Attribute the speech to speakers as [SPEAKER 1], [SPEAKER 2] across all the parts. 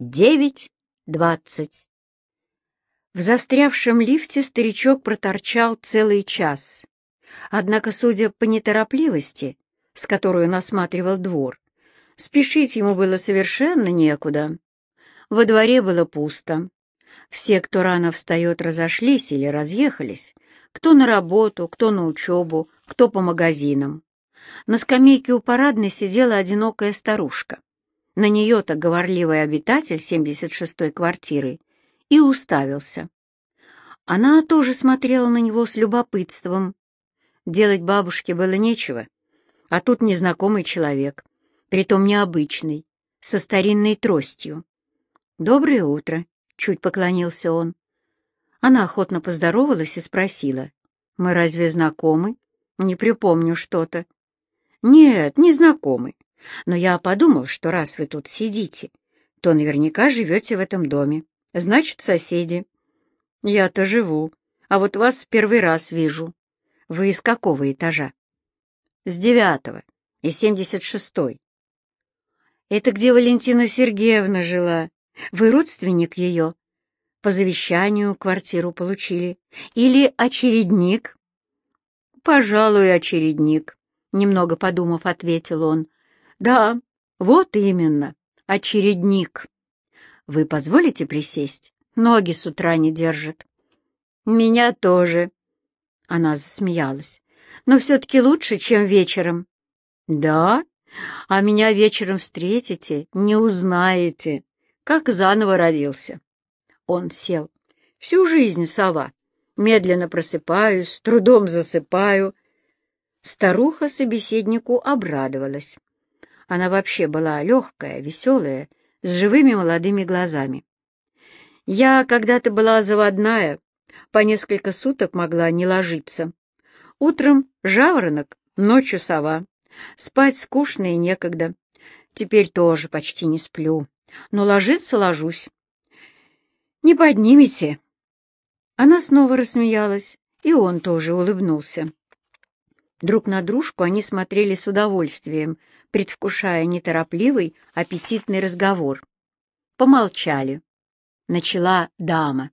[SPEAKER 1] Девять двадцать. В застрявшем лифте старичок проторчал целый час. Однако, судя по неторопливости, с которой он осматривал двор, спешить ему было совершенно некуда. Во дворе было пусто. Все, кто рано встает, разошлись или разъехались, кто на работу, кто на учебу, кто по магазинам. На скамейке у парадной сидела одинокая старушка. На нее-то говорливый обитатель 76-й квартиры и уставился. Она тоже смотрела на него с любопытством. Делать бабушке было нечего, а тут незнакомый человек, притом необычный, со старинной тростью. «Доброе утро», — чуть поклонился он. Она охотно поздоровалась и спросила. «Мы разве знакомы? Не припомню что-то». «Нет, не знакомы. Но я подумал, что раз вы тут сидите, то наверняка живете в этом доме. Значит, соседи». «Я-то живу, а вот вас в первый раз вижу. Вы из какого этажа?» «С девятого и семьдесят шестой». «Это где Валентина Сергеевна жила?» Вы родственник ее? По завещанию квартиру получили? Или очередник? Пожалуй, очередник, немного подумав, ответил он. Да, вот именно, очередник. Вы позволите присесть? Ноги с утра не держат. Меня тоже. Она засмеялась. Но все-таки лучше, чем вечером. Да? А меня вечером встретите, не узнаете как заново родился. Он сел. Всю жизнь сова. Медленно просыпаюсь, с трудом засыпаю. Старуха собеседнику обрадовалась. Она вообще была легкая, веселая, с живыми молодыми глазами. Я когда-то была заводная, по несколько суток могла не ложиться. Утром жаворонок, ночью сова. Спать скучно и некогда. Теперь тоже почти не сплю но ложиться ложусь. Не поднимете. Она снова рассмеялась, и он тоже улыбнулся. Друг на дружку они смотрели с удовольствием, предвкушая неторопливый, аппетитный разговор. Помолчали. Начала дама.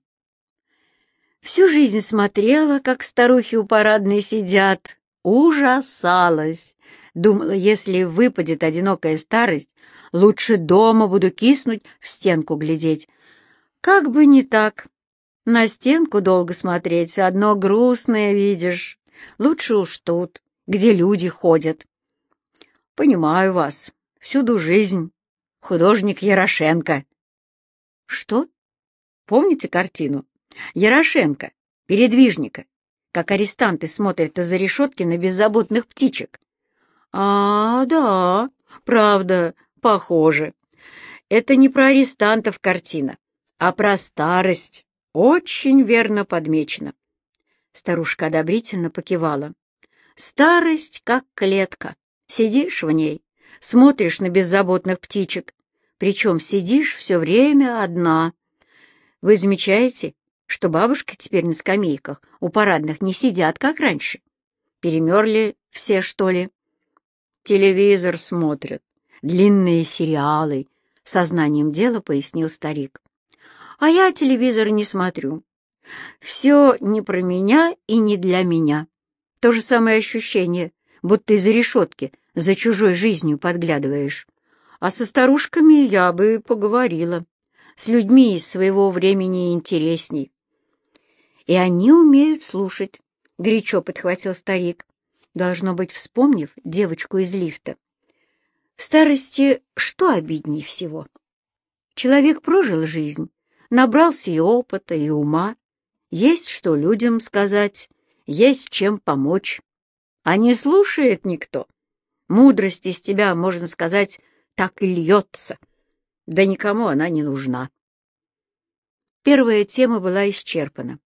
[SPEAKER 1] Всю жизнь смотрела, как старухи у парадной сидят, ужасалась. Думала, если выпадет одинокая старость, лучше дома буду киснуть, в стенку глядеть. Как бы не так. На стенку долго смотреть, одно грустное видишь. Лучше уж тут, где люди ходят. Понимаю вас. Всюду жизнь. Художник Ярошенко. Что? Помните картину? Ярошенко, передвижника, как арестанты смотрят из-за решетки на беззаботных птичек. «А, да, правда, похоже. Это не про арестантов картина, а про старость. Очень верно подмечено». Старушка одобрительно покивала. «Старость, как клетка. Сидишь в ней, смотришь на беззаботных птичек, причем сидишь все время одна. Вы замечаете, что бабушка теперь на скамейках у парадных не сидят, как раньше? Перемерли все, что ли?» телевизор смотрят, длинные сериалы, — сознанием дела пояснил старик. А я телевизор не смотрю. Все не про меня и не для меня. То же самое ощущение, будто из-за решетки за чужой жизнью подглядываешь. А со старушками я бы поговорила. С людьми из своего времени интересней. И они умеют слушать, — горячо подхватил старик должно быть, вспомнив девочку из лифта. В старости что обидней всего? Человек прожил жизнь, набрался и опыта, и ума. Есть что людям сказать, есть чем помочь. А не слушает никто. Мудрость из тебя, можно сказать, так и льется. Да никому она не нужна. Первая тема была исчерпана.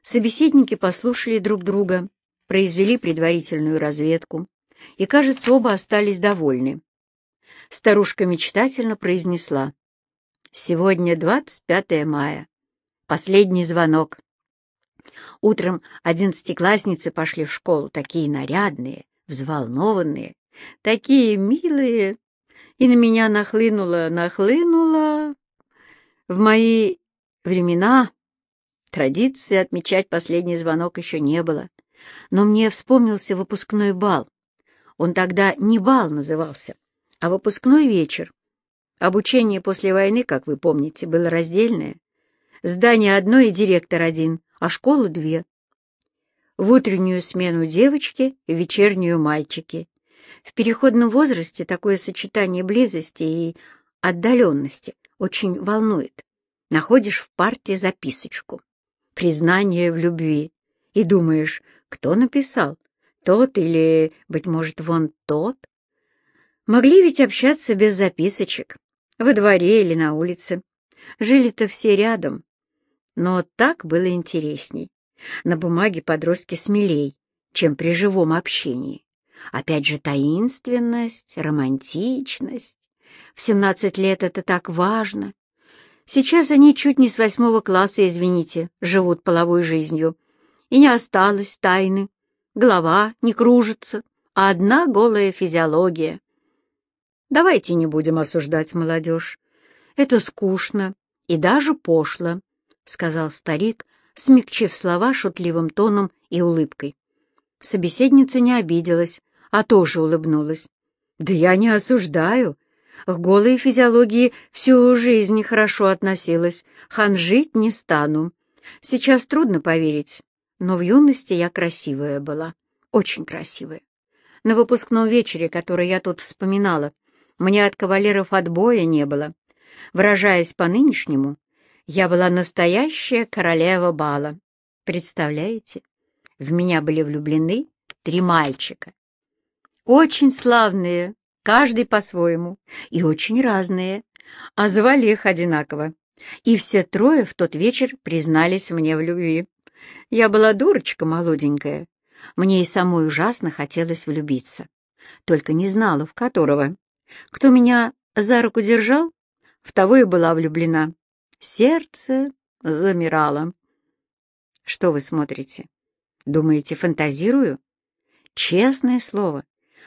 [SPEAKER 1] Собеседники послушали друг друга, произвели предварительную разведку, и, кажется, оба остались довольны. Старушка мечтательно произнесла. «Сегодня 25 мая. Последний звонок. Утром одиннадцатиклассницы пошли в школу, такие нарядные, взволнованные, такие милые. И на меня нахлынула, нахлынула. В мои времена традиции отмечать последний звонок еще не было, но мне вспомнился выпускной бал. Он тогда не бал назывался, а выпускной вечер. Обучение после войны, как вы помните, было раздельное. Здание одно и директор один, а школа две. В утреннюю смену девочки, в вечернюю мальчики. В переходном возрасте такое сочетание близости и отдаленности очень волнует. Находишь в парте записочку. Признание в любви. И думаешь, кто написал? Тот или, быть может, вон тот? Могли ведь общаться без записочек. Во дворе или на улице. Жили-то все рядом. Но так было интересней. На бумаге подростки смелей, чем при живом общении. Опять же таинственность, романтичность. В 17 лет это так важно. Сейчас они чуть не с восьмого класса, извините, живут половой жизнью. И не осталось тайны. Голова не кружится, а одна голая физиология. Давайте не будем осуждать молодежь. Это скучно и даже пошло, — сказал старик, смягчив слова шутливым тоном и улыбкой. Собеседница не обиделась, а тоже улыбнулась. «Да я не осуждаю. К голой физиологии всю жизнь хорошо относилась. Ханжить не стану. Сейчас трудно поверить, но в юности я красивая была. Очень красивая. На выпускном вечере, который я тут вспоминала, мне от кавалеров отбоя не было. Выражаясь по-нынешнему, я была настоящая королева бала. Представляете? В меня были влюблены три мальчика. Очень славные, каждый по-своему, и очень разные, а звали их одинаково. И все трое в тот вечер признались мне в любви. Я была дурочка молоденькая. Мне и самой ужасно хотелось влюбиться. Только не знала, в которого. Кто меня за руку держал, в того и была влюблена. Сердце замирало. Что вы смотрите? Думаете, фантазирую? Честное слово,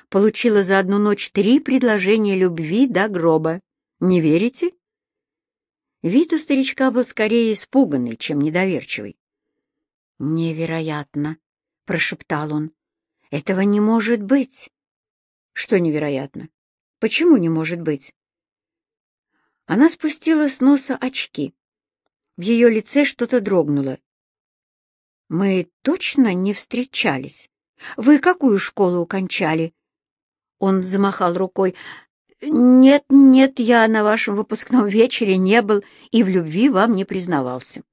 [SPEAKER 1] получила за одну ночь три предложения любви до гроба. Не верите? Вид у старичка был скорее испуганный, чем недоверчивый. «Невероятно!» — прошептал он. «Этого не может быть!» «Что невероятно? Почему не может быть?» Она спустила с носа очки. В ее лице что-то дрогнуло. «Мы точно не встречались? Вы какую школу кончали?» Он замахал рукой. «Нет, нет, я на вашем выпускном вечере не был и в любви вам не признавался.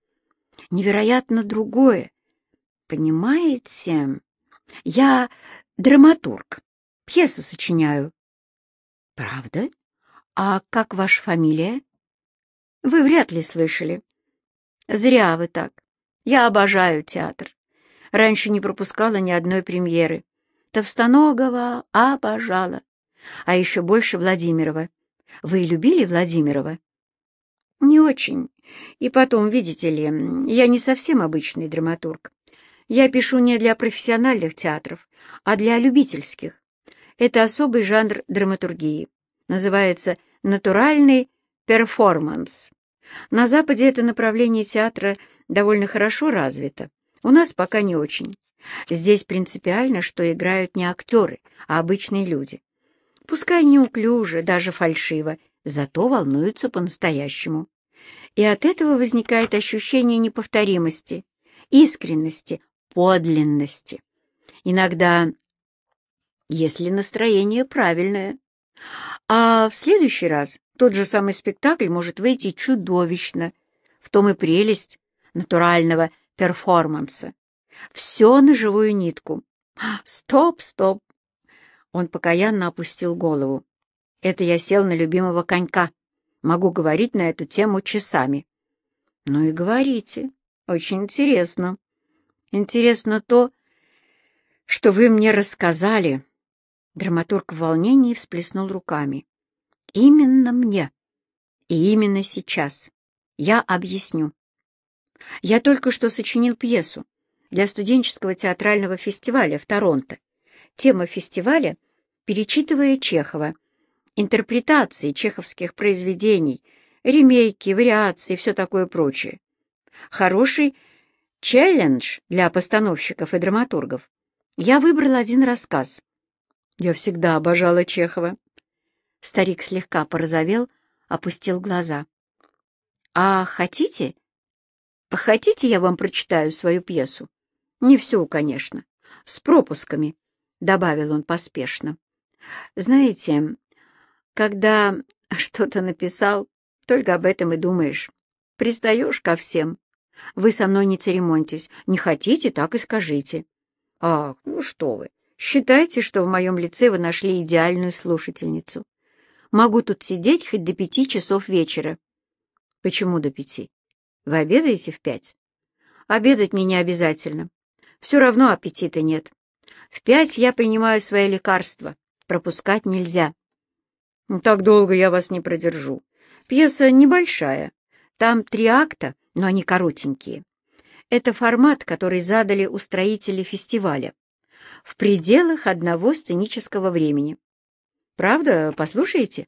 [SPEAKER 1] Невероятно другое. Понимаете, я драматург, пьесы сочиняю». «Правда? А как ваша фамилия?» «Вы вряд ли слышали». «Зря вы так. Я обожаю театр. Раньше не пропускала ни одной премьеры. Товстоногова обожала. А еще больше Владимирова. Вы любили Владимирова? Не очень. И потом, видите ли, я не совсем обычный драматург. Я пишу не для профессиональных театров, а для любительских. Это особый жанр драматургии. Называется «натуральный перформанс». На Западе это направление театра довольно хорошо развито. У нас пока не очень. Здесь принципиально, что играют не актеры, а обычные люди. Пускай неуклюже, даже фальшиво, зато волнуются по-настоящему. И от этого возникает ощущение неповторимости, искренности, подлинности. Иногда, если настроение правильное. А в следующий раз тот же самый спектакль может выйти чудовищно. В том и прелесть натурального перформанса. Все на живую нитку. Стоп, стоп. Он покаянно опустил голову. Это я сел на любимого конька. Могу говорить на эту тему часами. Ну и говорите. Очень интересно. Интересно то, что вы мне рассказали. Драматург в волнении всплеснул руками. Именно мне. И именно сейчас. Я объясню. Я только что сочинил пьесу для студенческого театрального фестиваля в Торонто. Тема фестиваля — перечитывая Чехова, интерпретации чеховских произведений ремейки, вариации и все такое прочее. Хороший челлендж для постановщиков и драматургов. Я выбрал один рассказ. Я всегда обожала Чехова. Старик слегка порозовел, опустил глаза. «А хотите? Хотите, я вам прочитаю свою пьесу? Не всю, конечно, с пропусками», — добавил он поспешно. «Знаете, когда что-то написал, только об этом и думаешь. Пристаешь ко всем. Вы со мной не церемоньтесь. Не хотите, так и скажите». «Ах, ну что вы, считайте, что в моем лице вы нашли идеальную слушательницу. Могу тут сидеть хоть до пяти часов вечера». «Почему до пяти? Вы обедаете в пять?» «Обедать мне не обязательно. Все равно аппетита нет. В пять я принимаю свои лекарства. Пропускать нельзя». «Так долго я вас не продержу. Пьеса небольшая. Там три акта, но они коротенькие. Это формат, который задали устроители фестиваля. В пределах одного сценического времени. Правда, послушаете?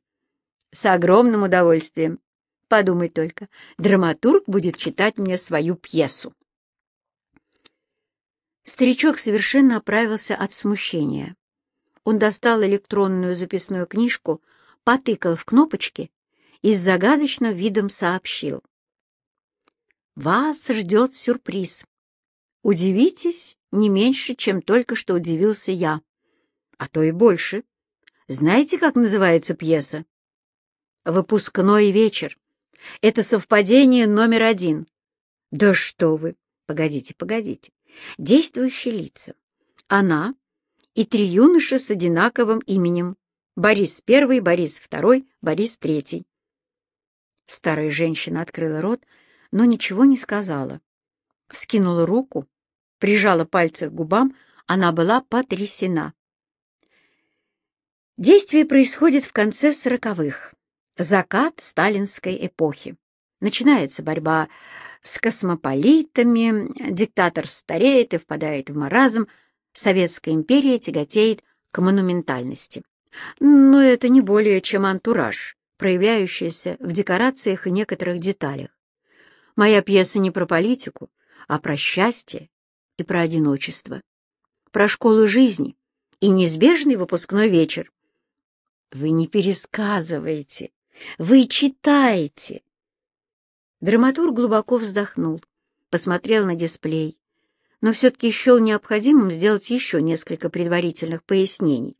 [SPEAKER 1] С огромным удовольствием. Подумай только, драматург будет читать мне свою пьесу. Старичок совершенно оправился от смущения. Он достал электронную записную книжку, потыкал в кнопочки и с загадочным видом сообщил. Вас ждет сюрприз. Удивитесь не меньше, чем только что удивился я. А то и больше. Знаете, как называется пьеса? «Выпускной вечер». Это совпадение номер один. Да что вы! Погодите, погодите. Действующие лица. Она и три юноши с одинаковым именем. Борис Первый, Борис Второй, Борис Третий. Старая женщина открыла рот, но ничего не сказала. Вскинула руку, прижала пальцы к губам, она была потрясена. Действие происходит в конце сороковых, закат сталинской эпохи. Начинается борьба с космополитами, диктатор стареет и впадает в маразм, Советская империя тяготеет к монументальности. Но это не более чем антураж, проявляющийся в декорациях и некоторых деталях. Моя пьеса не про политику, а про счастье и про одиночество, про школу жизни и неизбежный выпускной вечер. Вы не пересказываете, вы читаете. Драматург глубоко вздохнул, посмотрел на дисплей, но все-таки счел необходимым сделать еще несколько предварительных пояснений.